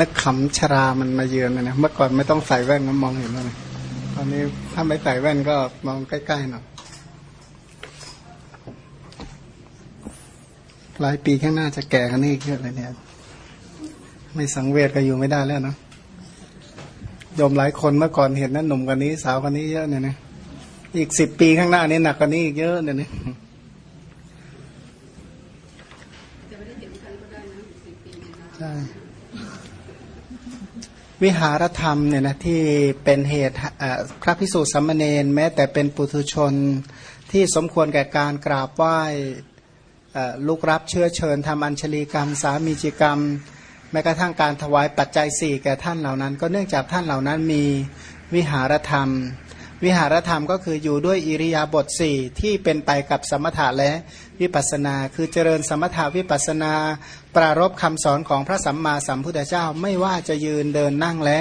นึกขำชรามันมาเยือนเลยนะเมื่อก่อนไม่ต้องใส่แว่นก็มองเห็นแล้วนะตอนนี้ถ้าไม่ใส่แว่นก็มองใกล้ๆหน่อยหลายปีข้างหน้าจะแก่กันนี่เยอะเลยเนี่ย ไม่สังเวชก็อยู่ไม่ได้แล้วเนาะโยมหลายคนเมื่อก่อนเห็นนั้นหนุ่มกันนี้ สาวกันนี้เยอะเนี่ยนะอีกสิบปีข้างหน้านี้หนักกว่านี้อีกเยอะเนี่ยนะใช่ วิหารธรรมเนี่ยนะที่เป็นเหตุพระพิสุสัมมเนนแม้แต่เป็นปุถุชนที่สมควรแก่การกราบไหว้ลูกรับเชื้อเชิญทำอัญชลีกรรม สามีจิกรรม แม้กระทั่งการถวายปัจจัยสี่แก่ท่านเหล่านั้น ก็เนื่องจากท่านเหล่านั้นมีวิหารธรรม วิหารธรรมก็คืออยู่ด้วยอิริยาบถสี่ที่เป็นไปกับสมถะและวิปัสนา คือเจริญสมถะวิปัสนา ปรารบคำสอนของพระสัมมาสัมพุทธเจ้าไม่ว่าจะยืนเดินนั่งและ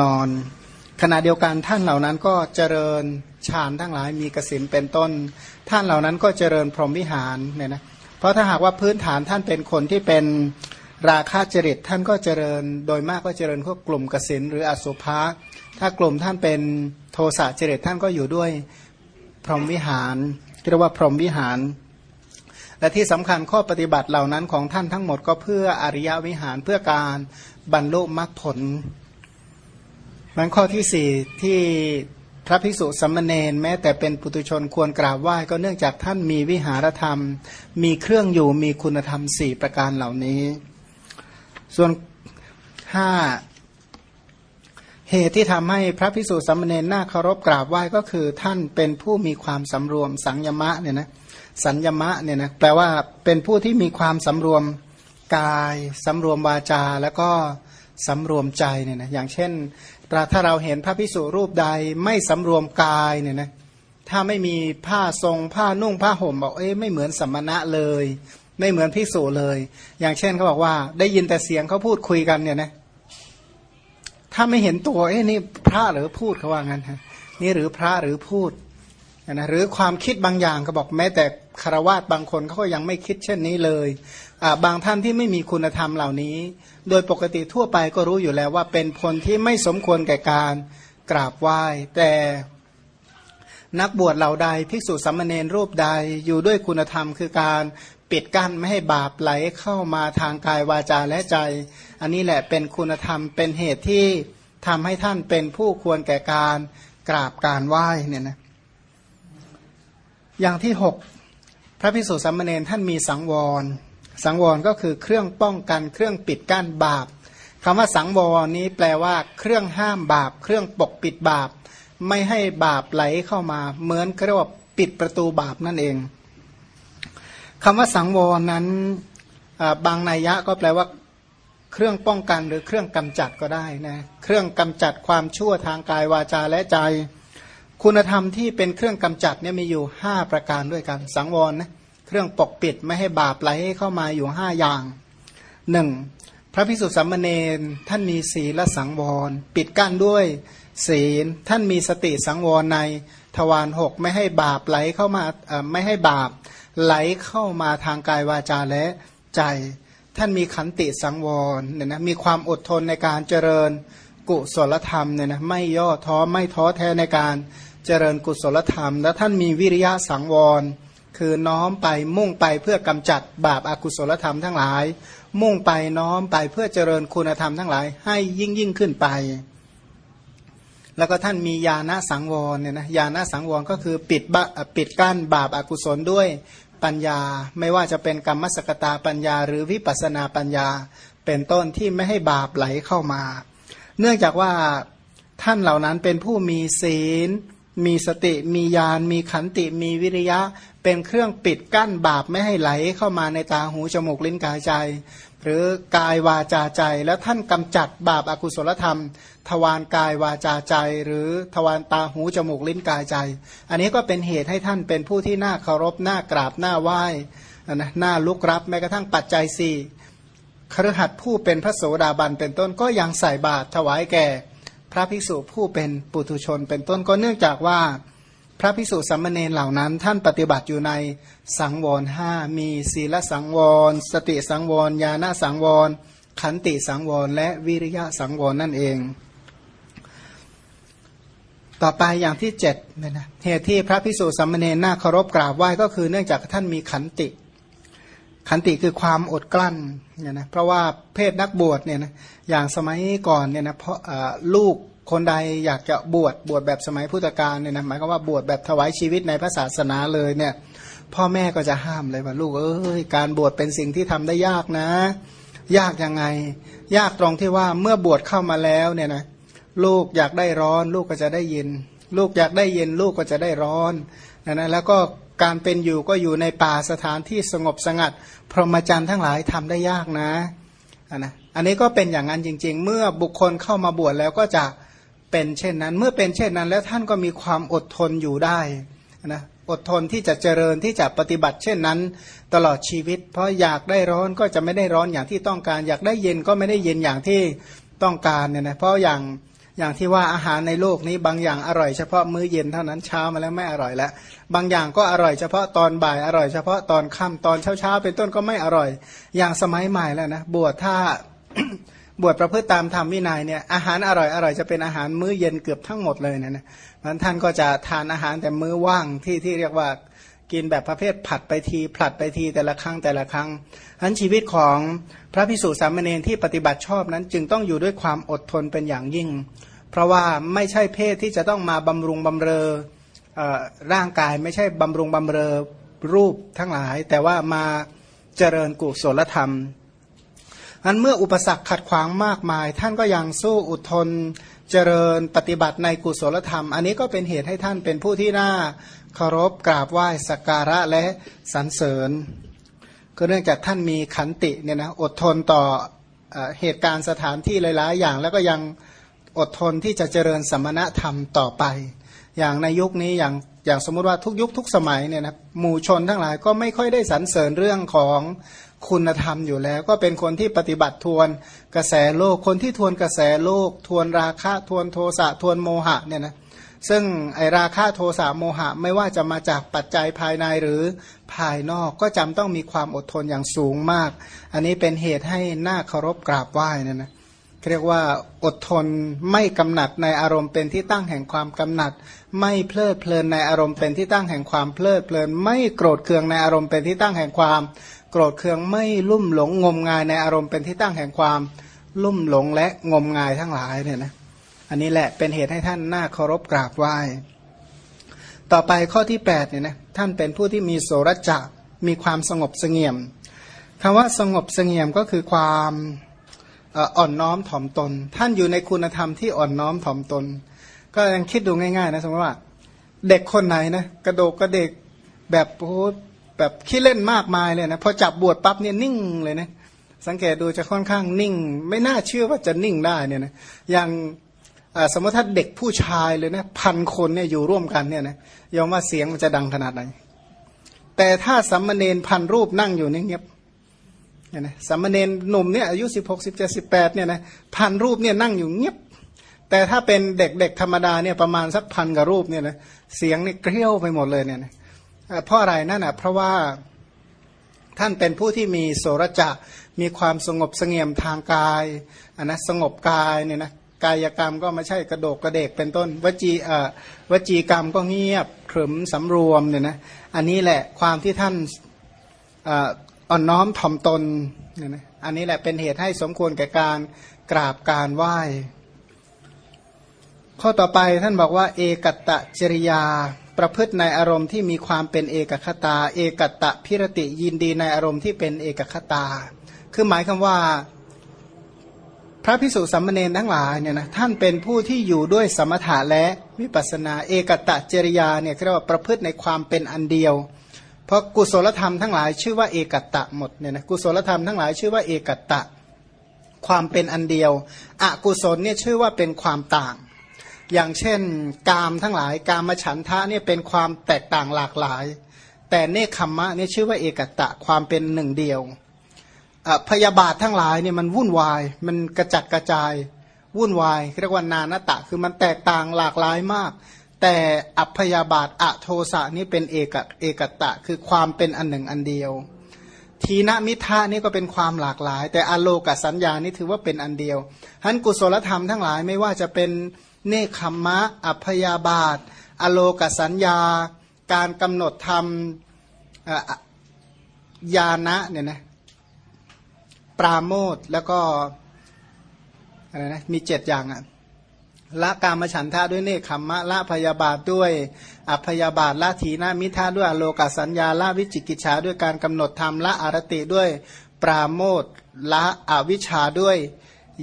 นอน ขณะเดียวกันท่านเหล่านั้นก็เจริญฌานทั้งหลายมีกสินเป็นต้น ท่านเหล่านั้นก็เจริญพรหมวิหารเนี่ยนะเพราะถ้าหากว่าพื้นฐานท่านเป็นคนที่เป็นราคาจริตท่านก็เจริญโดยมากก็เจริญพวกกลุ่มกสินหรืออสุภะ ถ้ากลุ่มท่านเป็นโทสะเจริตท่านก็อยู่ด้วยพรหมวิหารเรียกว่าพรหมวิหาร และที่สำคัญข้อปฏิบัติเหล่านั้นของท่านทั้งหมดก็เพื่ออริยวิหารเพื่อการบรรลุมรรคผลมันข้อที่สี่ที่พระภิกษุสัมมเนนแม้แต่เป็นปุตุชนควรกราบไหว้ก็เนื่องจากท่านมีวิหารธรรม มีเครื่องอยู่มีคุณธรรมสี่ประการเหล่านี้ ส่วนห้า เหตุที่ทำให้พระภิกษุสัมมเนนน่าเคารพกราบไหว้ก็คือท่านเป็นผู้มีความสำรวมสังยมะเนี่ยนะสัญญมะเนี่ยนะแปลว่าเป็นผู้ที่มีความสำรวมกายสำรวมวาจาแล้วก็สำรวมใจเนี่ยนะอย่างเช่นถ้าเราเห็นพระพิสุรูปใดไม่สำรวมกายเนี่ยนะถ้าไม่มีผ้าทรงผ้านุ่งผ้าห่มบอกเอ้ยไม่เหมือนสัมณะเลย ไม่เหมือนพิสุเลย อย่างเช่นเขาบอกว่าได้ยินแต่เสียงเขาพูดคุยกันเนี่ยนะ ถ้าไม่เห็นตัวเอ้นี่พระหรือพูดเขาว่างั้นฮะนี่หรือพระหรือพูดนะหรือความคิดบางอย่างก็บอกแม้แต่คารวาสบางคนเขาก็ยังไม่คิดเช่นนี้เลยบางท่านที่ไม่มีคุณธรรมเหล่านี้ โดยปกติทั่วไปก็รู้อยู่แล้วว่าเป็นคนที่ไม่สมควรแก่การกราบไหว้ แต่นักบวชเหล่าใดภิกษุสัมมเนรรูปใดอยู่ด้วยคุณธรรมคือการ ปิดกั้นไม่ให้บาปไหลเข้ามาทางกายวาจาและใจ อันนี้แหละเป็นคุณธรรมเป็นเหตุที่ทำให้ท่านเป็นผู้ควรแก่การกราบการไหว้เนี่ยนะอย่างที่หกพระพิสุสัมมเนรท่านมีสังวร สังวรก็คือเครื่องป้องกันเครื่องปิดกั้นบาปคำว่าสังวรนี้แปลว่า เครื่องห้ามบาป เครื่องปกปิดบาป ไม่ให้บาปไหลเข้ามา เหมือนเรียกว่าปิดประตูบาปนั่นเอง คำว่าสังวรนั้นบางนัยยะก็แปลว่าเครื่องป้องกันหรือเครื่องกำจัดก็ได้นะเครื่องกำจัดความชั่วทางกายวาจาและใจ คุณธรรมที่เป็นเครื่องกำจัดเนี่ยมีอยู่ 5 ประการด้วยกันสังวรนะเครื่องปกปิดไม่ให้บาปไหลเข้ามาอยู่ห้าอย่างหนึ่งพระพิสุทธิสัมมเนนท่านมีศีลสังวร ปิดกั้นด้วย ศีลท่านมีสติสังวรในทวารหกไม่ให้บาปไหลเข้ามาไม่ให้บาป ไหลเข้ามาทางกายวาจาและใจ ท่านมีขันติสังวรเนี่ยนะมีความอดทนในการเจริญกุศลธรรมเนี่ยนะไม่ย่อท้อไม่ท้อแท้ในการเจริญกุศลธรรม และท่านมีวิริยะสังวร คือน้อมไปมุ่งไปเพื่อกำจัดบาปอากุศลธรรมทั้งหลาย มุ่งไปน้อมไปเพื่อเจริญคุณธรรมทั้งหลาย ให้ยิ่งยิ่งขึ้นไป แล้วก็ท่านมีญาณสังวรเนี่ยนะญาณสังวรก็คือปิดบปิดกั้นบาปอากุศลด้วย ปัญญา ไม่ว่าจะเป็นกรรมสกตาปัญญา หรือวิปัสนาปัญญา เป็นต้นที่ไม่ให้บาปไหลเข้ามา เนื่องจากว่าท่านเหล่านั้นเป็นผู้มีศีล มีสติ มีญาณ มีขันติ มีวิริยะ เป็นเครื่องปิดกั้นบาปไม่ให้ไหลเข้ามาในตาหูจมูกลิ้นกายใจ หรือกายวาจาใจ แล้วท่านกำจัดบาปอากุศลธรรม ทวารกายวาจาใจ หรือทวารตาหูจมูกลิ้นกายใจ อันนี้ก็เป็นเหตุให้ท่านเป็นผู้ที่น่าเคารพน่ากราบน่าไหว้นะน่าลุกรับแม้กระทั่งปัจจัยสี่ครหัสผู้เป็นพระโสดาบันเป็นต้นก็ยังใส่บาตรถวายแก่ พระภิกษุผู้เป็นปุถุชนเป็นต้นก็เนื่องจากว่า พระพิสุสัมมเนเหล่านั้น ท่านปฏิบัติอยู่ในสังวรห้ามีศีลสังวร สติสังวรญาณสังวร ขันติสังวร และวิริยะสังวรนั่นเอง ต่อไปอย่างที่เจ็ดเนี่ยนะเหตุที่พระพิสุสัมมเนน่าเคารพกราบไหว้ก็คือเนื่องจากท่านมีขันติ ขันติคือความอดกลั้นเนี่ยนะเพราะว่าเพศนักบวชเนี่ยนะอย่างสมัยก่อนเนี่ยนะเพราะลูก คนใดอยากจะบวชบวชแบบสมัยพุทธกาลเนี่ยนะหมายความว่าบวชแบบถวายชีวิตในพระศาสนาเลยเนี่ย พ่อแม่ก็จะห้ามเลยว่าลูกเอ้ยการบวชเป็นสิ่งที่ทำได้ยากนะ ยากยังไง ยากตรงที่ว่าเมื่อบวชเข้ามาแล้วเนี่ยนะลูกอยากได้ร้อน ลูกก็จะได้เยินลูกอยากได้เย็นลูกก็จะได้ร้อนนะนะแล้วก็การเป็นอยู่ก็อยู่ในป่าสถานที่สงบสงัด พรหมจรรย์ทั้งหลายทำได้ยากนะนะอันนี้ก็เป็นอย่างนั้นจริง ๆ เมื่อบุคคลเข้ามาบวชแล้วก็จะ เป็นเช่นนั้น เมื่อเป็นเช่นนั้น แล้วท่านก็มีความอดทนอยู่ได้นะอดทนที่จะเจริญที่จะปฏิบัติเช่นนั้น ตลอดชีวิต เพราะอยากได้ร้อนก็จะไม่ได้ร้อนอย่างที่ต้องการ อยากได้เย็นก็ไม่ได้เย็นอย่างที่ต้องการเนี่ยนะเพราะอย่างอย่างที่ว่าอาหารในโลกนี้บางอย่างอร่อยเฉพาะมื้อเย็นเท่านั้นเช้ามาแล้วไม่อร่อยแล้ว บางอย่างก็อร่อยเฉพาะตอนบ่ายอร่อยเฉพาะตอนค่ำตอนเช้าเช้าเป็นต้นก็ไม่อร่อย อย่างสมัยใหม่แล้วนะบวชถ้า บวชประพฤติตามธรรมวินัยเนี่ยอาหารอร่อยอร่อยจะเป็นอาหารมื้อเย็นเกือบทั้งหมดเลยเนี่ยนะนั้นท่านก็จะทานอาหารแต่มื้อว่างที่ที่เรียกว่ากินแบบประเภทผัดไปทีผลัดไปทีแต่ละครั้งแต่ละครั้งนั้นชีวิตของพระพิสุสามเณรที่ปฏิบัติชอบนั้น จึงต้องอยู่ด้วยความอดทนเป็นอย่างยิ่ง เพราะว่าไม่ใช่เพศที่จะต้องมาบำรุงบำเรอร่างกายไม่ใช่บำรุงบำเรอรูปทั้งหลาย แต่ว่ามาเจริญกุศลธรรม อันเมื่ออุปสรรคขัดขวางมากมาย ท่านก็ยังสู้อดทนเจริญปฏิบัติในกุศลธรรม อันนี้ก็เป็นเหตุให้ท่านเป็นผู้ที่น่าเคารพกราบไหว้สักการะและสรรเสริญ ก็เนื่องจากท่านมีขันติเนี่ยนะอดทนต่อเหตุการณ์สถานที่หลายๆ อย่าง แล้วก็ยังอดทนที่จะเจริญสมณธรรมต่อไป อย่างในยุคนี้อย่างอย่างสมมุติว่าทุกยุคทุกสมัยเนี่ยนะหมู่ชนทั้งหลายก็ไม่ค่อยได้สรรเสริญเรื่องของคุณธรรมอยู่แล้ว ก็เป็นคนที่ปฏิบัติทวนกระแสโลกคนที่ทวนกระแสโลก ทวนราคะทวนโทสะทวนโมหะเนี่ยนะซึ่งไอราคะโทสะโมหะไม่ว่าจะมาจากปัจจัยภายในหรือภายนอกก็จำต้องมีความอดทนอย่างสูงมาก อันนี้เป็นเหตุให้หน้าเคารพกราบไหว้เนี่ยนะ เรียกว่าอดทนไม่กำหนัดในอารมณ์เป็นที่ตั้งแห่งความกำหนัด ไม่เพลิดเพลินในอารมณ์เป็นที่ตั้งแห่งความเพลิดเพลิน ไม่โกรธเคืองในอารมณ์เป็นที่ตั้งแห่งความ โกรธเคืองไม่ลุ่มหลงงมงายในอารมณ์เป็นที่ตั้งแห่งความ ลุ่มหลงและงมงายทั้งหลายเนี่ยนะอันนี้แหละเป็นเหตุให้ท่านน่าเคารพกราบไหว้ต่อไปข้อที่8เนี่ยนะท่านเป็นผู้ที่มีโสรจะมีความสงบเสงี่ยมคำว่าสงบเสงี่ยมก็คือความ อ่อนน้อมถ่อมตน ท่านอยู่ในคุณธรรมที่อ่อนน้อมถ่อมตน ก็ยังคิดดูง่ายๆนะสมมติว่า เด็กคนไหนนะกระโดกกระเด็กแบบโอ้แบบขี้เล่นมากมายเลยนะพอจับบวชปั๊บเนี่ยนิ่งเลยนะสังเกตดูจะค่อนข้างนิ่ง ไม่น่าเชื่อว่าจะนิ่งได้เนี่ยนะอย่างสมมติถ้าเด็กผู้ชายเลยนะพันคนเนี่ยอยู่ร่วมกันเนี่ยนะยอมว่าเสียงมันจะดังขนาดไหนแต่ถ้าสัมมเนนพันรูปนั่งอยู่นี่เงียบ เนี่ยนะสัมเนนหนุ่มเนี่ยอายุสิบหกสิบเจ็ดสิบแปดเนี่ยนะพันรูปเนี่ยนั่งอยู่เงียบ แต่ถ้าเป็นเด็กๆธรรมดาเนี่ยประมาณสักพันกับรูปเนี่ยนะเสียงเนี่ยเกลี้ยวไปหมดเลยเนี่ยนะเพราะอะไรนั่นอะเพราะว่าท่านเป็นผู้ที่มีโสรจะมีความสงบเสงี่ยมทางกายอันนะสงบกายเนี่ยนะกายกรรมก็ไม่ใช่กระโดกกระเดกเป็นต้น วจีเอ่อวจีกรรมก็เงียบขรึมสำรวมเนี่ยนะอันนี้แหละความที่ท่าน อ่อนน้อมถ่อมตนเนี่ยนะอันนี้แหละเป็นเหตุให้สมควรแก่การกราบการไหว้ ข้อต่อไปท่านบอกว่า เอกัตะจริยา ประพฤติในอารมณ์ที่มีความเป็นเอกคตา เอกัตะพิรติยินดีในอารมณ์ที่เป็นเอกคตา คือหมายคำว่า พระพิสุสัมมเนนทั้งหลายเนี่ยนะท่านเป็นผู้ที่อยู่ด้วยสมถะและวิปัสนา เอกตะเจริยาเนี่ยเรียกว่าประพฤติในความเป็นอันเดียว เพราะกุศลธรรมทั้งหลายชื่อว่าเอกตตะหมดเนี่ยนะกุศลธรรมทั้งหลายชื่อว่าเอกตตะ ความเป็นอันเดียว อกุศลเนี่ยชื่อว่าเป็นความต่าง อย่างเช่น กามทั้งหลาย กามฉันทะเนี่ยเป็นความแตกต่างหลากหลาย แต่เนคขมมะเนี่ยชื่อว่าเอกตะความเป็นหนึ่งเดียวพยาบาททั้งหลายเนี่ยมันวุ่นวาย มันกระจัดกระจาย วุ่นวายเรียกว่านานตะ คือมันแตกต่างหลากหลายมาก แต่อัพยาบาทอโทสะนี่เป็นเอกเอกตะ คือความเป็นอันหนึ่งอันเดียว ทีนมิทะนี่ก็เป็นความหลากหลาย แต่อโลกสัญญานี่ถือว่าเป็นอันเดียวทั้นกุศลธรรมทั้งหลายไม่ว่าจะเป็นเนคขมมะ อัพยาบาท อโลกสัญญา การกำหนดธรรมญาณะเนี่ยนะปราโมทแล้วก็อะไรนะมีเจ็ดอย่างอะ ละกามฉันทะด้วยเนคขมมะละพยาบาทด้วย อัพยาบาทละทีนามิทาด้วยอโลกสัญญาละวิจิกิจฉาด้วยการกำหนดธรรมละอารติด้วยปราโมทละอวิชชาด้วย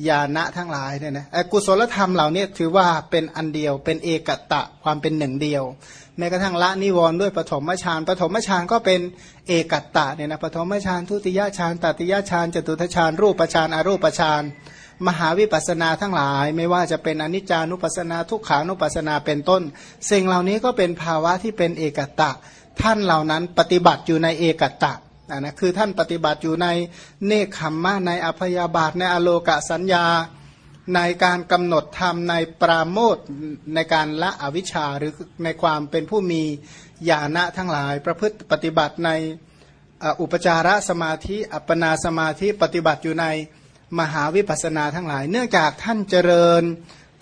ญาณะทั้งหลายเนี่ยนะกุศลธรรมเหล่านี้ถือว่าเป็นอันเดียวเป็นเอกตะความเป็นหนึ่งเดียว แม้กระทั่งละนิวรณ์ด้วยปฐมฌานปฐมฌานก็เป็นเอกตะเนี่ยนะปฐมฌานทุติยฌานตติยฌานจตุทฌานรูปฌานอรูปฌาน มหาวิปัสนาทั้งหลาย ไม่ว่าจะเป็นอนิจจานุปัสนาทุกขานุปัสนาเป็นต้น สิ่งเหล่านี้ก็เป็นภาวะที่เป็นเอกตะ ท่านเหล่านั้นปฏิบัติอยู่ในเอกตะนะคือท่านปฏิบัติอยู่ในเนคขมมะในอภยาบาทในอโลกสัญญา ในการกำหนดธรรมในปราโมทในการละอวิชชาหรือในความเป็นผู้มีญาณะทั้งหลาย ประพฤติปฏิบัติในอุปจารสมาธิ อัปปนาสมาธิปฏิบัติอยู่ใน มหาวิปัสนาทั้งหลาย เนื่องจากท่านเจริญ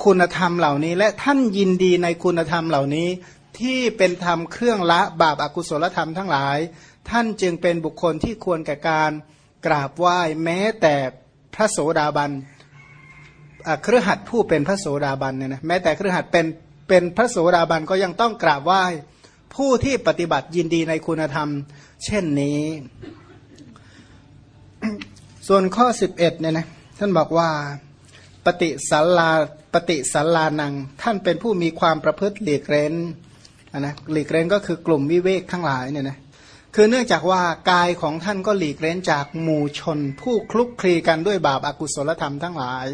คุณธรรมเหล่านี้ และท่านยินดีในคุณธรรมเหล่านี้ ที่เป็นธรรมเครื่องละบาปอากุศลธรรมทั้งหลาย ท่านจึงเป็นบุคคลที่ควรแก่การกราบไหว้แม้แต่พระโสดาบันเครือขัดผู้เป็นพระโสดาบันเนี่ยนะแม้แต่เครือขัดเป็นเป็นพระโสดาบันก็ยังต้องกราบไหว้ผู้ที่ปฏิบัติยินดีในคุณธรรม เช่นนี้ ส่วนข้อ 11เนี่ยนะท่านบอกว่าปฏิสัลลาปฏิสัลลานัง ท่านเป็นผู้มีความประพฤติหลีกเร้นนะหลีกเร้นก็คือกลุ่มวิเวกทั้งหลายเนี่ยนะคือเนื่องจากว่ากายของท่านก็หลีกเร้นจากหมู่ชน ผู้คลุกคลีกันด้วยบาปอากุศลธรรมทั้งหลาย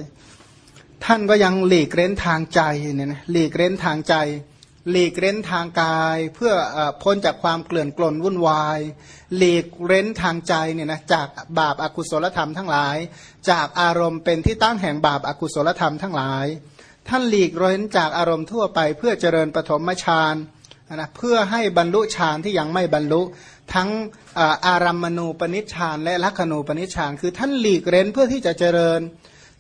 ท่านก็ยังหลีกเร้นทางใจเนี่ยนะหลีกเร้นทางใจ หลีกเร้นทางกาย เพื่อพ้นจากความเกลื่อนกลนวุ่นวาย หลีกเร้นทางใจเนี่ยนะจากบาปอากุศลธรรมทั้งหลาย จากอารมณ์เป็นที่ตั้งแห่งบาปอากุศลธรรมทั้งหลาย ท่านหลีกเร้นจากอารมณ์ทั่วไป เพื่อเจริญปฐมฌานนะเพื่อให้บรรลุฌานที่ยังไม่บรรลุ ทั้งอารัมมณูปนิชฌานและลักขณูปนิชฌานคือท่านหลีกเร้นเพื่อที่จะเจริญ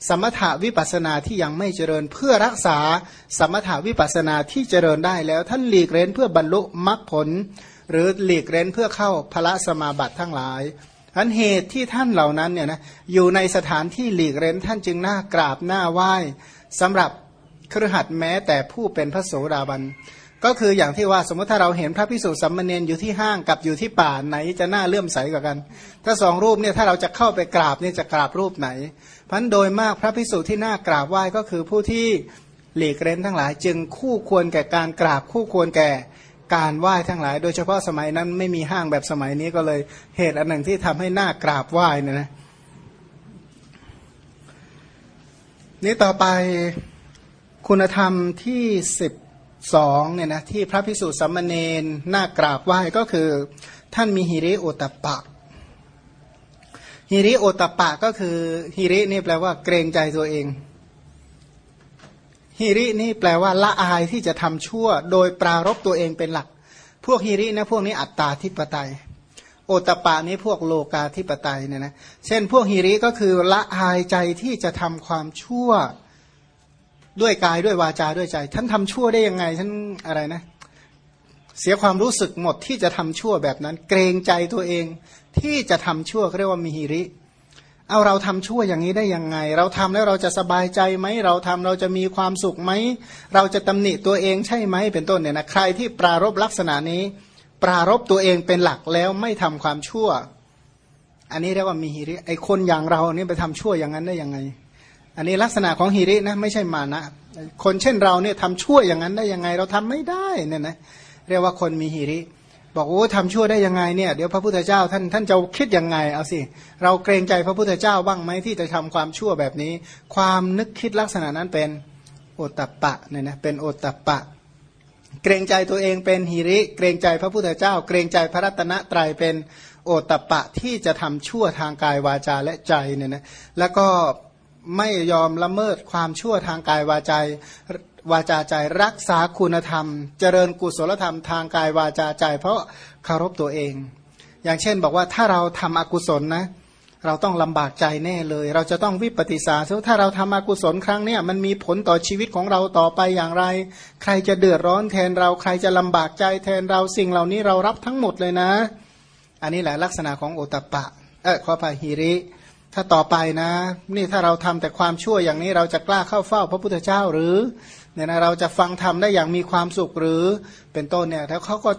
สมถาวิปัสนาที่ยังไม่เจริญเพื่อรักษาสมถาวิปัสนาที่เจริญได้แล้ว ท่านหลีกเร้นเพื่อบรรลุมรรคผล หรือหลีกเร้นเพื่อเข้าพระสมาบัติทั้งหลายอันเหตุที่ท่านเหล่านั้นเนี่ยนะอยู่ในสถานที่หลีกเร้นท่านจึงน่ากราบหน้าไหว้สำหรับครหัสแม้แต่ผู้เป็นพระโสดาบันก็คืออย่างที่ว่าสมมติถ้าเราเห็นพระพิสุสัมมเนนอยู่ที่ห้างกับอยู่ที่ป่าไหนจะน่าเลื่อมใสกว่ากัน ถ้าสองรูปเนี่ยถ้าเราจะเข้าไปกราบเนี่ยจะกราบรูปไหน พันโดยมากพระพิสุที่น่ากราบไหว้ก็คือผู้ที่หลีกเล่นทั้งหลาย จึงคู่ควรแก่การกราบคู่ควรแก่การไหว้ทั้งหลาย โดยเฉพาะสมัยนั้นไม่มีห้างแบบสมัยนี้ก็เลยเหตุอันหนึ่งที่ทำให้น่ากราบไหว้เนี่ยนะนี่ต่อไปคุณธรรมที่สิบสองเนี่ยนะที่พระพิสุสัมมเนนน่ากราบไหว้ก็คือ ท่านมีฮิริโอตปะ ฮิริโอตปะก็คือฮิรินี่แปลว่าเกรงใจตัวเองฮิรินี่แปลว่าละอายที่จะทำชั่ว โดยปรารบตัวเองเป็นหลัก พวกฮิรินะพวกนี้อัตตาทิปไตย โอตปะนี้พวกโลกาธิปไตยเนี่ยนะเช่น พวกฮิริก็คือละอายใจที่จะทำความชั่วด้วยกายด้วยวาจาด้วยใจท่านทำชั่วได้ยังไงท่านอะไรนะ เสียความรู้สึกหมดที่จะทำชั่วแบบนั้น เกรงใจตัวเอง ที่จะทำชั่วเรียกว่ามีหิริ เอาเราทำชั่วอย่างนี้ได้ยังไง เราทำแล้วเราจะสบายใจไหม เราทำเราจะมีความสุขไหม เราจะตำหนิตัวเองใช่ไหม เป็นต้นเนี่ยนะใครที่ปรารบลักษณะนี้ ปรารบตัวเองเป็นหลักแล้วไม่ทำความชั่ว อันนี้เรียกว่ามีหิริ ไอคนอย่างเราเนี่ยไปทำชั่วอย่างนั้นได้ยังไง อันนี้ลักษณะของฮิรินะไม่ใช่มานะ คนเช่นเราเนี่ยทำชั่วอย่างนั้นได้ยังไง เราทำไม่ได้เนี่ยนะเรียกว่าคนมีฮิริ บอกโอ้ทำชั่วได้ยังไงเนี่ยเดี๋ยวพระพุทธเจ้าท่านท่านจะคิดยังไงเอาสิเราเกรงใจพระพุทธเจ้าบ้างไหมที่จะทำความชั่วแบบนี้ ความนึกคิดลักษณะนั้นเป็นโอตตะปะเนี่ยนะเป็นโอตตะปะ เกรงใจตัวเองเป็นฮิริ เกรงใจพระพุทธเจ้า เกรงใจพระรัตนตรัยเป็นโอตตะปะที่จะทำชั่วทางกายวาจาและใจเนี่ยนะแล้วก็ไม่ยอมละเมิดความชั่วทางกายวาจา วาจาใจรักษาคุณธรรม เจริญกุศลธรรมทางกายวาจาใจ เพราะเคารพตัวเอง อย่างเช่นบอกว่าถ้าเราทำอกุศลนะ เราต้องลำบากใจแน่เลย เราจะต้องวิปฏิสารถ้าเราทำอกุศลครั้งเนี้ยมันมีผลต่อชีวิตของเราต่อไปอย่างไร ใครจะเดือดร้อนแทนเราใครจะลำบากใจแทนเราสิ่งเหล่านี้เรารับทั้งหมดเลยนะ อันนี้แหละลักษณะของโอตปะ เออขอพาหิริถ้าต่อไปนะ นี่ถ้าเราทำแต่ความชั่วอย่างนี้เราจะกล้าเข้าเฝ้าพระพุทธเจ้าหรือ เนี่ยนะเราจะฟังธรรมได้อย่างมีความสุขหรือเป็นต้นเนี่ยแล้วเขาก็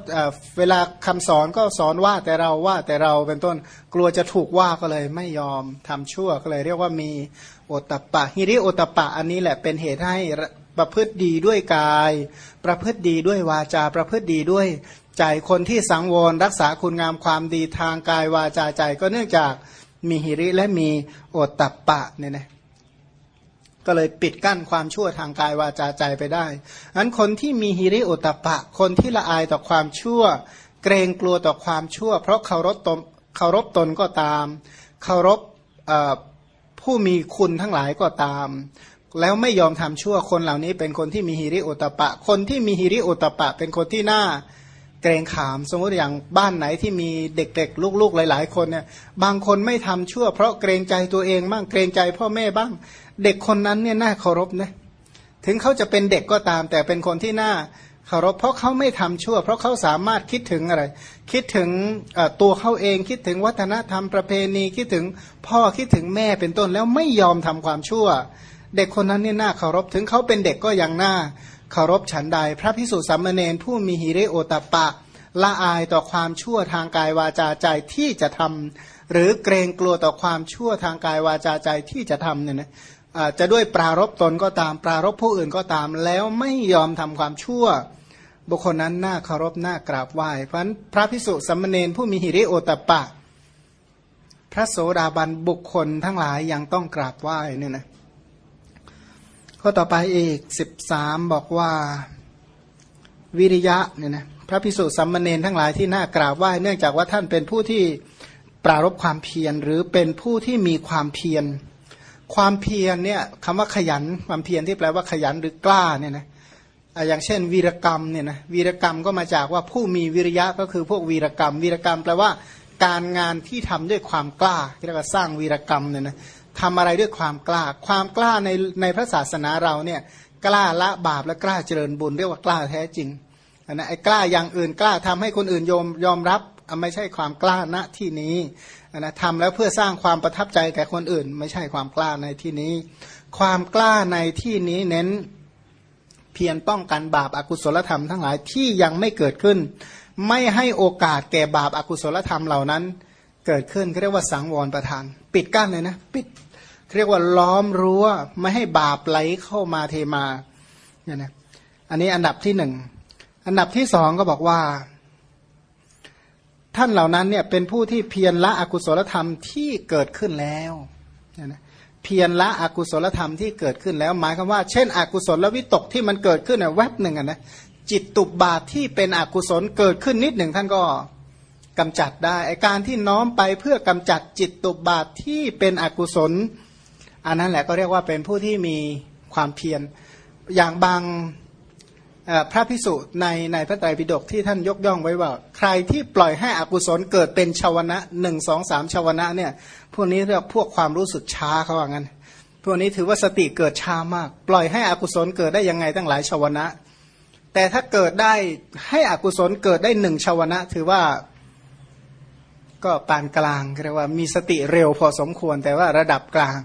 เวลาคำสอนก็สอนว่าแต่เราว่าแต่เราเป็นต้นกลัวจะถูกว่าก็เลยไม่ยอมทำชั่วก็เลย เรียกว่ามีโอตปะฮิริโอตปะอันนี้แหละเป็นเหตุให้ประพฤติดีด้วยกาย ประพฤติดีด้วยวาจา ประพฤติดีด้วยใจคนที่สังวรรักษาคุณงามความดีทางกายวาจาใจก็เนื่องจากมีหิริและมีโอตตปะเนี่ยนะ ก็เลยปิดกั้นความชั่วทางกายวาจาใจไปได้อันคนที่มีฮิริโอตปะ คนที่ละอายต่อความชั่ว เกรงกลัวต่อความชั่ว เพราะเคารพตนเคารพตนก็ตาม เคารพผู้มีคุณทั้งหลายก็ตาม แล้วไม่ยอมทำชั่วคนเหล่านี้เป็นคนที่มีฮิริโอตปะ คนที่มีฮิริโอตปะ เป็นคนที่น่า เกรงขาม สมมติอย่างบ้านไหนที่มีเด็กๆ ลูกๆ หลาย ๆ คนเนี่ยบางคนไม่ทำชั่ว เพราะเกรงใจตัวเองบ้างเกรงใจพ่อแม่บ้าง เด็กคนนั้นเนี่ยน่าเคารพนะถึงเขาจะเป็นเด็กก็ตาม แต่เป็นคนที่น่าเคารพเพราะเขาไม่ทำชั่ว เพราะเขาสามารถคิดถึงอะไร คิดถึงตัวเขาเองคิดถึงวัฒนธรรมประเพณีคิดถึงพ่อคิดถึงแม่เป็นต้นแล้วไม่ยอมทำความชั่ว เด็กคนนั้นเนี่ยน่าเคารพถึงเขาเป็นเด็กก็ยังน่า เคารพฉันใด พระพิสุสามมเณรผู้มีหิริโอตปะ ละอายต่อความชั่วทางกายวาจาใจที่จะทำหรือเกรงกลัวต่อความชั่วทางกายวาจาใจที่จะทำเนี่ยนะจะด้วยปรารบตนก็ตามปรารบผู้อื่นก็ตาม แล้วไม่ยอมทำความชั่ว บุคคลนั้นน่าเคารพน่ากราบไหว้เพราะนั้นพระพิสุสัมมเนนผู้มีหิริโอตปะ พระโสดาบันบุคคลทั้งหลายยังต้องกราบไหว้เนี่ยนะ ข้อต่อไปอีกสิบสามบอกว่าวิริยะเนี่ยนะพระพิสุสัมมเนนทั้งหลายที่น่ากราบไหว้เนื่องจากว่าท่านเป็นผู้ที่ปรารบความเพียร หรือเป็นผู้ที่มีความเพียร ความเพียรเนี่ยคำว่าขยันความเพียรที่แปลว่าขยันหรือกล้าเนี่ยนะอย่างเช่น วีรกรรมเนี่ยนะวีรกรรมก็มาจากว่าผู้มีวิริยะก็คือพวกวีรกรรม วีรกรรมแปลว่าการงานที่ทำด้วยความกล้าที่เรียกว่าสร้างวีรกรรมเนี่ยนะ ทำอะไรด้วยความกล้า ความกล้าในในพระศาสนาเราเนี่ยกล้าละบาปและกล้าเจริญบุญเรียกว่ากล้าแท้จริงนะไอ้กล้าอย่างอื่นกล้าทำให้คนอื่นยอมยอมรับไม่ใช่ความกล้าณที่นี้นะทำแล้วเพื่อสร้างความประทับใจแก่คนอื่น ไม่ใช่ความกล้าในที่นี้ ความกล้าในที่นี้เน้นเพียรป้องกันบาปอากุศลธรรมทั้งหลายที่ยังไม่เกิดขึ้น ไม่ให้โอกาสแก่บาปอากุศลธรรมเหล่านั้น เกิดขึ้นเรียกว่าสังวรประทาน ปิดกั้นเลยนะ ปิด เรียกว่าล้อมรั้วไม่ให้บาปไหลเข้ามาเทมาเนี่ยนะอันนี้อันดับที่หนึ่งอันดับที่สองก็บอกว่า ท่านเหล่านั้นเนี่ยเป็นผู้ที่เพียรละอกุศลธรรมที่เกิดขึ้นแล้วนี่นะเพียรละอกุศลธรรมที่เกิดขึ้นแล้ว หมายความว่าเช่น อกุศลวิตกที่มันเกิดขึ้นเนี่ยแวบหนึ่งนะจิตตุบบาทที่เป็นอกุศลเกิดขึ้นนิดหนึ่งท่านก็กำจัดได้ไอการที่น้อมไปเพื่อกำจัดจิตตุบบาทที่เป็นอกุศล อันนั้นแหละก็เรียกว่าเป็นผู้ที่มีความเพียรอย่างบางพระพิสุในในพระไตรปิฎกที่ท่านยกย่องไว้ว่า ใครที่ปล่อยให้อกุศลเกิดเป็นชาวนะหนึ่งสองสามชาวนะเนี่ยพวกนี้เรียกพวกความรู้สึกช้าเขาว่างั้น พวกนี้ถือว่าสติเกิดช้ามาก ปล่อยให้อกุศลเกิดได้ยังไงตั้งหลายชาวนะ แต่ถ้าเกิดได้ให้อกุศลเกิดได้หนึ่งชาวนะ ถือว่าก็ปานกลางเรียกว่ามีสติเร็วพอสมควรแต่ว่าระดับกลาง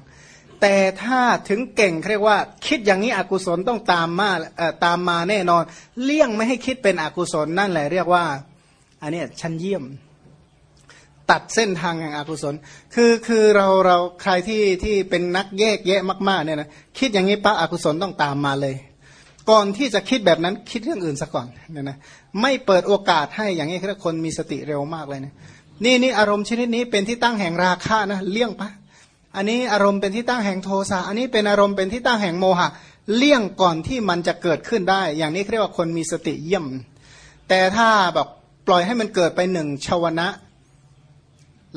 แต่ถ้าถึงเก่งเรียกว่า คิดอย่างนี้อกุศลต้องตามมาตามมาแน่นอน เลี่ยงไม่ให้คิดเป็นอกุศลนั่นแหละเรียกว่า อันนี้ชั้นเยี่ยม ตัดเส้นทางแห่งอกุศล คือคือเราเราใครที่ที่เป็นนักแยกแยะมากๆเนี่ยนะคิดอย่างนี้ปั๊บอกุศลต้องตามมาเลย ก่อนที่จะคิดแบบนั้นคิดเรื่องอื่นซะก่อนเนี่ยนะไม่เปิดโอกาสให้อย่างนี้คือคนมีสติเร็วมากเลยนะนี่นี่อารมณ์ชนิดนี้เป็นที่ตั้งแห่งราคะนะเลี่ยงปะ อันนี้อารมณ์เป็นที่ตั้งแห่งโทสะอันนี้เป็นอารมณ์เป็นที่ตั้งแห่งโมหะ เลี่ยงก่อนที่มันจะเกิดขึ้นได้ อย่างนี้เรียกว่าคนมีสติเยี่ยม แต่ถ้าแบบปล่อยให้มันเกิดไปหนึ่งชาวนะ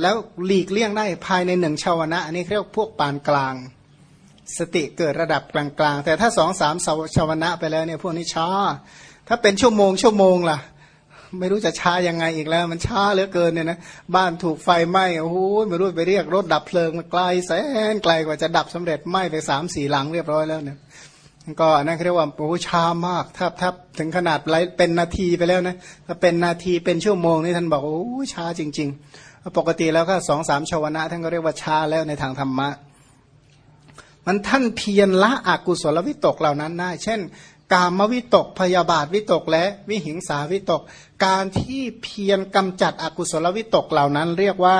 แล้วหลีกเลี่ยงได้ภายในหนึ่งชาวนะ อันนี้เรียกพวกปานกลาง สติเกิดระดับกลางๆ แต่ถ้าสองสามชาวนะไปแล้วเนี่ยพวกนี้ช้าถ้าเป็นชั่วโมงชั่วโมงล่ะ ไม่รู้จะช้ายังไงอีกแล้ว มันช้าเหลือเกินเนี่ยนะบ้านถูกไฟไหม้โอ้โหไม่รู้ไปเรียกรถดับเพลิงมาไกลแสนไกลกว่าจะดับสำเร็จไหม้ไปสามสี่หลังเรียบร้อยแล้วเนี่ยก็นั่นเรียกว่าโอ้ช้ามากถ้าถ้าถึงขนาดไรเป็นนาทีไปแล้วนะถ้าเป็นนาทีเป็นชั่วโมงนี่ท่านบอกโอ้ช้าจริง ๆ ปกติแล้วก็สองสามชาวนะท่านก็เรียกว่าช้าแล้วในทางธรรมะ มันท่านเพียรละอกุศลวิตกเหล่านั้นได้เช่น กามวิตกพยาบาทวิตกและวิหิงสาวิตก การที่เพียรกำจัดอกุศลวิตกเหล่านั้น เรียกว่า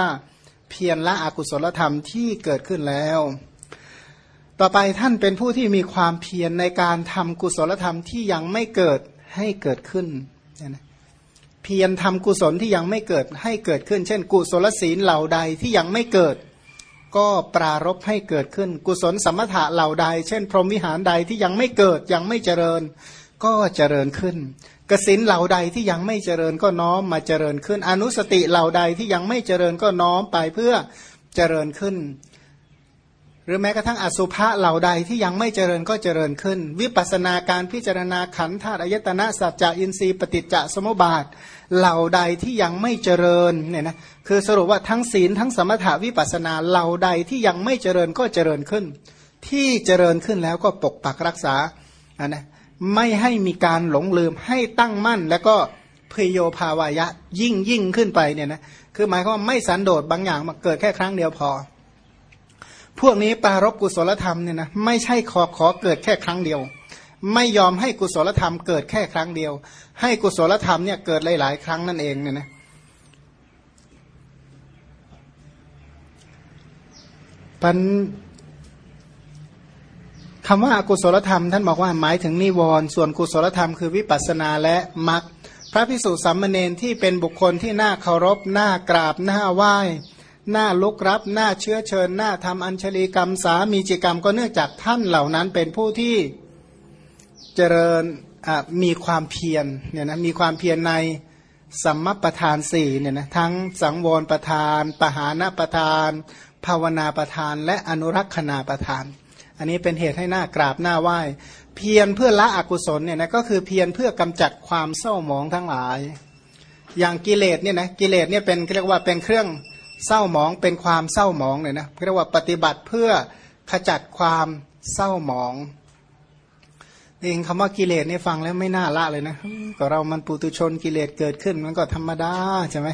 เพียรละอกุศลธรรมที่เกิดขึ้นแล้ว ต่อไปท่านเป็นผู้ที่มีความเพียรในการทำกุศลธรรมที่ยังไม่เกิดให้เกิดขึ้นเพียรทำกุศลที่ยังไม่เกิดให้เกิดขึ้น เช่น กุศลศีลเหล่าใดที่ยังไม่เกิด ก็ปรารบให้เกิดขึ้น กุศลสมถะเหล่าใด เช่น พรหมวิหารใดที่ยังไม่เกิดยังไม่เจริญ ก็เจริญขึ้น กสินเหล่าใดที่ยังไม่เจริญก็น้อมมาเจริญขึ้น อนุสติเหล่าใดที่ยังไม่เจริญก็น้อมไปเพื่อเจริญขึ้น หรือแม้กระทั่งอสุภะเหล่าใดที่ยังไม่เจริญก็เจริญขึ้น วิปัสนาการพิจารณาขันธ์ธาตุอายตนะสัจจะอินทรีย์ปฏิจจสมุปบาท เหล่าใดที่ยังไม่เจริญเนี่ยนะคือสรุปว่าทั้งศีลทั้งสมถาวิปัสนาเหล่าใดที่ยังไม่เจริญก็เจริญขึ้น ที่เจริญขึ้นแล้วก็ปกปักรักษาอันนะไม่ให้มีการหลงลืมให้ตั้งมั่น แล้วก็เพโยภาวายะยิ่งยิ่งขึ้นไปเนี่ยนะคือหมายความว่าไม่สันโดษบางอย่างมาเกิดแค่ครั้งเดียวพอ พวกนี้ปารบกุศลธรรมเนี่ยนะไม่ใช่ขอขอเกิดแค่ครั้งเดียว ไม่ยอมให้กุศลธรรมเกิดแค่ครั้งเดียว ให้กุศลธรรมเนี่ยเกิดหลาย ๆ ครั้งนั่นเองเนี่ยนะปันคำว่ากุศลธรรม ท่านบอกว่าหมายถึงนิวรณ์ส่วนกุศลธรรมคือวิปัสนาและมรรคพระพิสุสัมมเนนที่เป็นบุคคลที่น่าเคารพน่ากราบน่าไหว้ น่าลุกรับน่าเชื้อเชิญน่าทำอัญชลีกรรมสามีจิกรรมก็เนื่องจากท่านเหล่านั้นเป็นผู้ที่เจริญมีความเพียรเนี่ยนะมีความเพียรในสัมมประธานสี่เนี่ยนะทั้งสังวรประธาน ปหานประธาน ภาวนาประธาน และอนุรักษณาประธาน อันนี้เป็นเหตุให้หน้ากราบหน้าไหว้ เพียรเพื่อละอกุศลเนี่ยนะก็คือเพียรเพื่อกำจัดความเศร้าหมองทั้งหลาย อย่างกิเลสเนี่ยนะกิเลสเนี่ยเป็นเรียกว่าเป็นเครื่อง เศร้าหมองเป็นความเศร้าหมองเลยนะเรียกว่าปฏิบัติเพื่อขจัดความเศร้าหมองเองคำว่ากิเลสเนี่ยฟังแล้วไม่น่าละเลยนะก็เรามันปุตุชนกิเลสเกิดขึ้นมันก็ธรรมดาใช่ไหม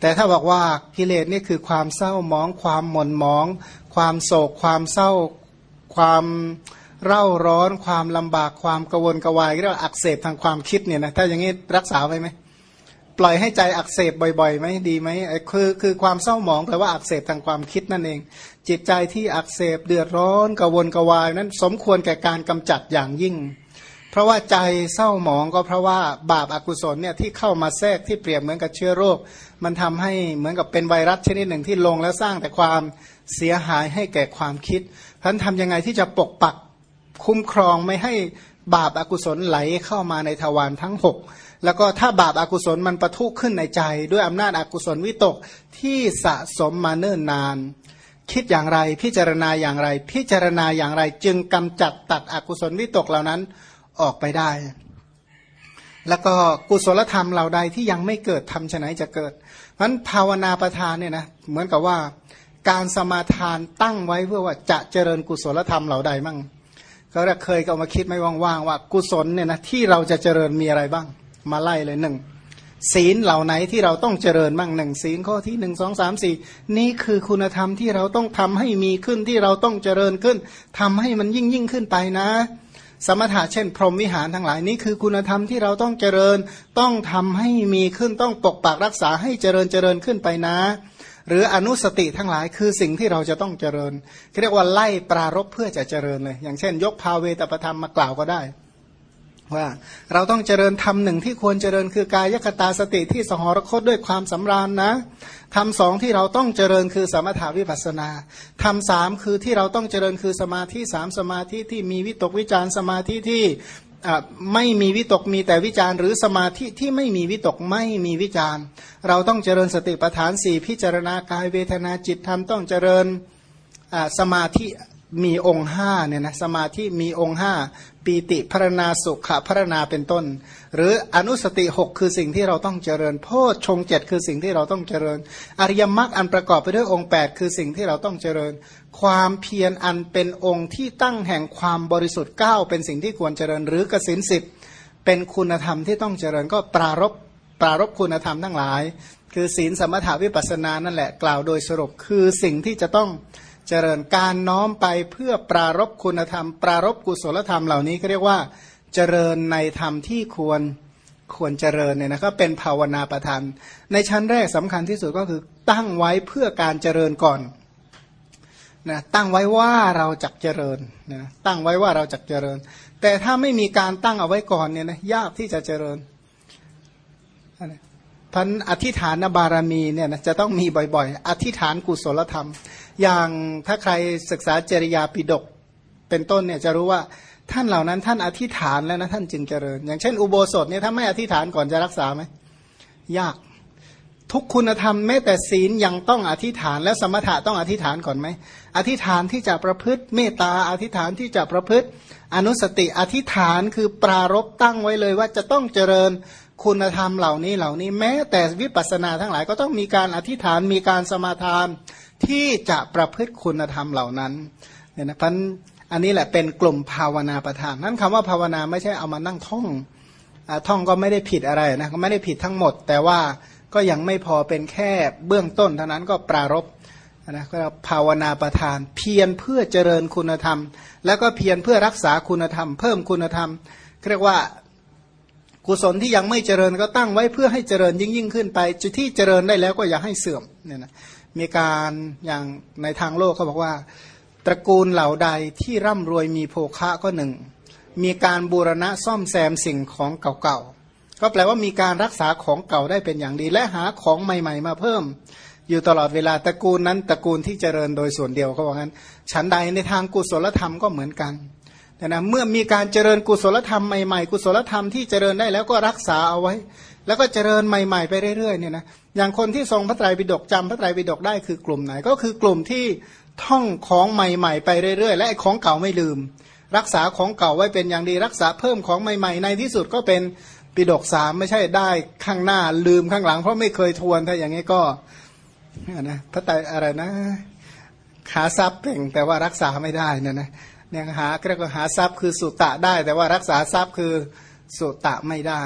แต่ถ้าบอกว่ากิเลสนี่คือความเศร้าหมอง ความหม่นหมอง ความโศก ความเศร้า ความเร่าร้อน ความลำบากความกวนกวายเรียกว่าอักเสบทางความคิดเนี่ยนะถ้าอย่างนี้รักษาไว้ไหม ปล่อยให้ใจอักเสบบ่อยๆไหมดีไหมคือคือความเศร้าหมองแปลว่าอักเสบทางความคิดนั่นเอง จิตใจที่อักเสบเดือดร้อนกวนกวายนั้นสมควรแก่การกำจัดอย่างยิ่ง เพราะว่าใจเศร้าหมองก็เพราะว่าบาปอากุศลเนี่ยที่เข้ามาแทรกที่เปรียบเหมือนกับเชื้อโรค มันทำให้เหมือนกับเป็นไวรัสชนิดหนึ่งที่ลงแล้วสร้างแต่ความเสียหายให้แก่ความคิดท่านทำยังไงที่จะปกปักคุ้มครองไม่ให้บาปอากุศลไหลเข้ามาในทวารทั้งหก แล้วก็ถ้าบาปอากุศลมันประทุขึ้นในใจ ด้วยอำนาจอากุศลวิตกที่สะสมมาเนิ่นนาน คิดอย่างไรพิจารณาอย่างไร พิจารณาอย่างไร จึงกำจัดตัดอกุศลวิตกเหล่านั้นออกไปได้ แล้วก็กุศลธรรมเหล่าใดที่ยังไม่เกิดทำฉไหนจะเกิดเพราะภาวนาประทานเนี่ยนะเหมือนกับว่าการสมาทานตั้งไว้เพื่อว่าจะเจริญกุศลธรรมเหล่าใดมั่งก็เคยก็มาคิดไม่ว่างๆว่ากุศลเนี่ยนะที่เราจะเจริญมีอะไรบ้าง มาไล่เลยหนึ่งศีลเหล่าไหนที่เราต้องเจริญบ้างหนึ่งศีลข้อที่หนึ่งสองสามสี่นี่คือคุณธรรมที่เราต้องทำให้มีขึ้นที่เราต้องเจริญขึ้นทำให้มันยิ่งยิ่งขึ้นไปนะ สมถะเช่น พรหมวิหารทั้งหลายนี่คือคุณธรรมที่เราต้องเจริญ ต้องทำให้มีขึ้นต้องปกปักรักษาให้เจริญเจริญขึ้นไปนะ หรืออนุสติทั้งหลายคือสิ่งที่เราจะต้องเจริญเรียกว่าไล่ปรารบเพื่อจะเจริญเลย อย่างเช่น ยกภาเวตประธรรมมากล่าวก็ได้ ว่าเราต้องเจริญธรรมหนึ่งที่ควรเจริญคือกายคตาสติที่สหรคตด้วยความสำราญนะธรรมสองที่เราต้องเจริญคือสมถาวิปัสนาธรรมสามคือที่เราต้องเจริญคือสมาธิสามสมาธิที่มีวิตกวิจารสมาธิที่ไม่มีวิตกมีแต่วิจารหรือสมาธิที่ไม่มีวิตกไม่มีวิจารเราต้องเจริญสติปัฏฐานสี่พิจารณากายเวทนาจิตธรรมต้องเจริญสมาธิมีองค์ห้าเนี่ยนะสมาธิมีองค์ห้า ปีติพรณนาสุขพรณนาเป็นต้น หรืออนุสติหกคือสิ่งที่เราต้องเจริญ โพชฌงเจ็ดคือสิ่งที่เราต้องเจริญ อริยมรรคอันประกอบไปด้วยองค์8คือสิ่งที่เราต้องเจริญ ความเพียรอันเป็นองค์ที่ตั้งแห่งความบริสุทธิ์9เป็นสิ่งที่ควรเจริญ หรือกสินสิบเป็นคุณธรรมที่ต้องเจริญก็ปรารบปรารบคุณธรรมทั้งหลาย คือศีลสมถาวิปัสสนานั่นแหละกล่าวโดยสรุปคือสิ่งที่จะต้องเจริญการน้อมไปเพื่อปรารบคุณธรรม ปรารบกุศลธรรมเหล่านี้ก็เรียกว่า เจริญในธรรมที่ควรควรเจริญเนี่ยนะก็เป็นภาวนาประทานในชั้นแรกสำคัญที่สุดก็คือตั้งไว้เพื่อการเจริญก่อนนะตั้งไว้ว่าเราจะเจริญนะตั้งไว้ว่าเราจะเจริญ แต่ถ้าไม่มีการตั้งเอาไว้ก่อนเนี่ยนะยากที่จะเจริญ พันอธิษฐานบารมีเนี่ยนะจะต้องมีบ่อยๆ อธิษฐานกุศลธรรม อย่างถ้าใครศึกษาจริยาปิดกเป็นต้นเนี่ยจะรู้ว่าท่านเหล่านั้นท่านอธิษฐานแล้วนะท่านจึงเจริญ อย่างเช่น อุโบสถเนี่ยถ้าไม่อธิษฐานก่อนจะรักษาไหมยากทุกคุณธรรมแม้แต่ศีลยังต้องอธิษฐาน และสมถะต้องอธิษฐานก่อนไหมอธิษฐานที่จะประพฤติเมตตาอธิษฐานที่จะประพฤติ อนุสติอธิษฐานคือปรารบตั้งไว้เลยว่าจะต้องเจริญ คุณธรรมเหล่านี้เหล่านี้แม้แต่วิปัสสนาทั้งหลายก็ต้องมีการอธิษฐานมีการสมาทานที่จะประพฤติคุณธรรมเหล่านั้นเนี่ยนะพันอันนี้แหละเป็นกลุ่มภาวนาประธานนั้นคำว่าภาวนาไม่ใช่เอามานั่งท่องอท่องก็ไม่ได้ผิดอะไรนะก็ไม่ได้ผิดทั้งหมด แต่ว่าก็ยังไม่พอเป็นแค่เบื้องต้นเท่านั้นก็ปรารบนะก็ภาวนาประทาน เพียรเพื่อเจริญคุณธรรม แล้วก็เพียรเพื่อรักษาคุณธรรม เพิ่มคุณธรรมเรียกว่า กุศลที่ยังไม่เจริญก็ตั้งไว้เพื่อให้เจริญยิ่งยิ่งขึ้นไป จุดที่เจริญได้แล้วก็อย่าให้เสื่อมเนี่ยนะมีการอย่างในทางโลกเขาบอกว่า ตระกูลเหล่าใดที่ร่ำรวยมีโภคะก็หนึ่ง มีการบูรณะซ่อมแซมสิ่งของเก่าๆก็แปลว่ามีการรักษาของเก่าได้เป็นอย่างดี และหาของใหม่ ๆ มาเพิ่ม อยู่ตลอดเวลาตระกูลนั้นตระกูลที่เจริญโดยส่วนเดียวเขาบอกงั้น ฉันใดในทางกุศลธรรมก็เหมือนกัน นะเมื่อมีการเจริญกุศลธรรมใหม่ๆ กุศลธรรมที่เจริญได้แล้วก็รักษาเอาไว้ แล้วก็เจริญใหม่ๆไปเรื่อยๆเนี่ยนะอย่างคนที่ทรงพระไตรปิฎกจำพระไตรปิฎกได้คือกลุ่มไหน ก็คือกลุ่มที่ท่องของใหม่ ๆ ไปเรื่อยๆ และของเก่าไม่ลืม รักษาของเก่าไว้เป็นอย่างดีรักษาเพิ่มของใหม่ๆ ในที่สุดก็เป็นปิฎกสามไม่ใช่ได้ข้างหน้าลืมข้างหลัง เพราะไม่เคยทวนถ้าอย่างนี้ก็นะพระไตรอะไรนะขาทรัพย์เก่งแต่ว่ารักษาไม่ได้นี่ยนะ เนี่ยหาเรียกว่าหาทรัพย์คือสุตะได้ แต่ว่ารักษาทรัพย์คือสุตะไม่ได้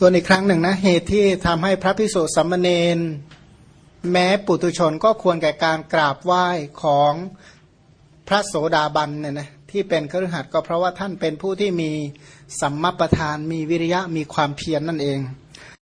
ตัวอีกครั้งหนึ่งนะ เหตุที่ทำให้พระพิสุสัมมเนนแม้ปุตุชนก็ควรแก่การกราบไหว้ของพระโสดาบันเนี่ยนะที่เป็นครือขัดก็เพราะว่าท่านเป็นผู้ที่มี สัมมาประธานมีวิริยะมีความเพียรนนั่นเอง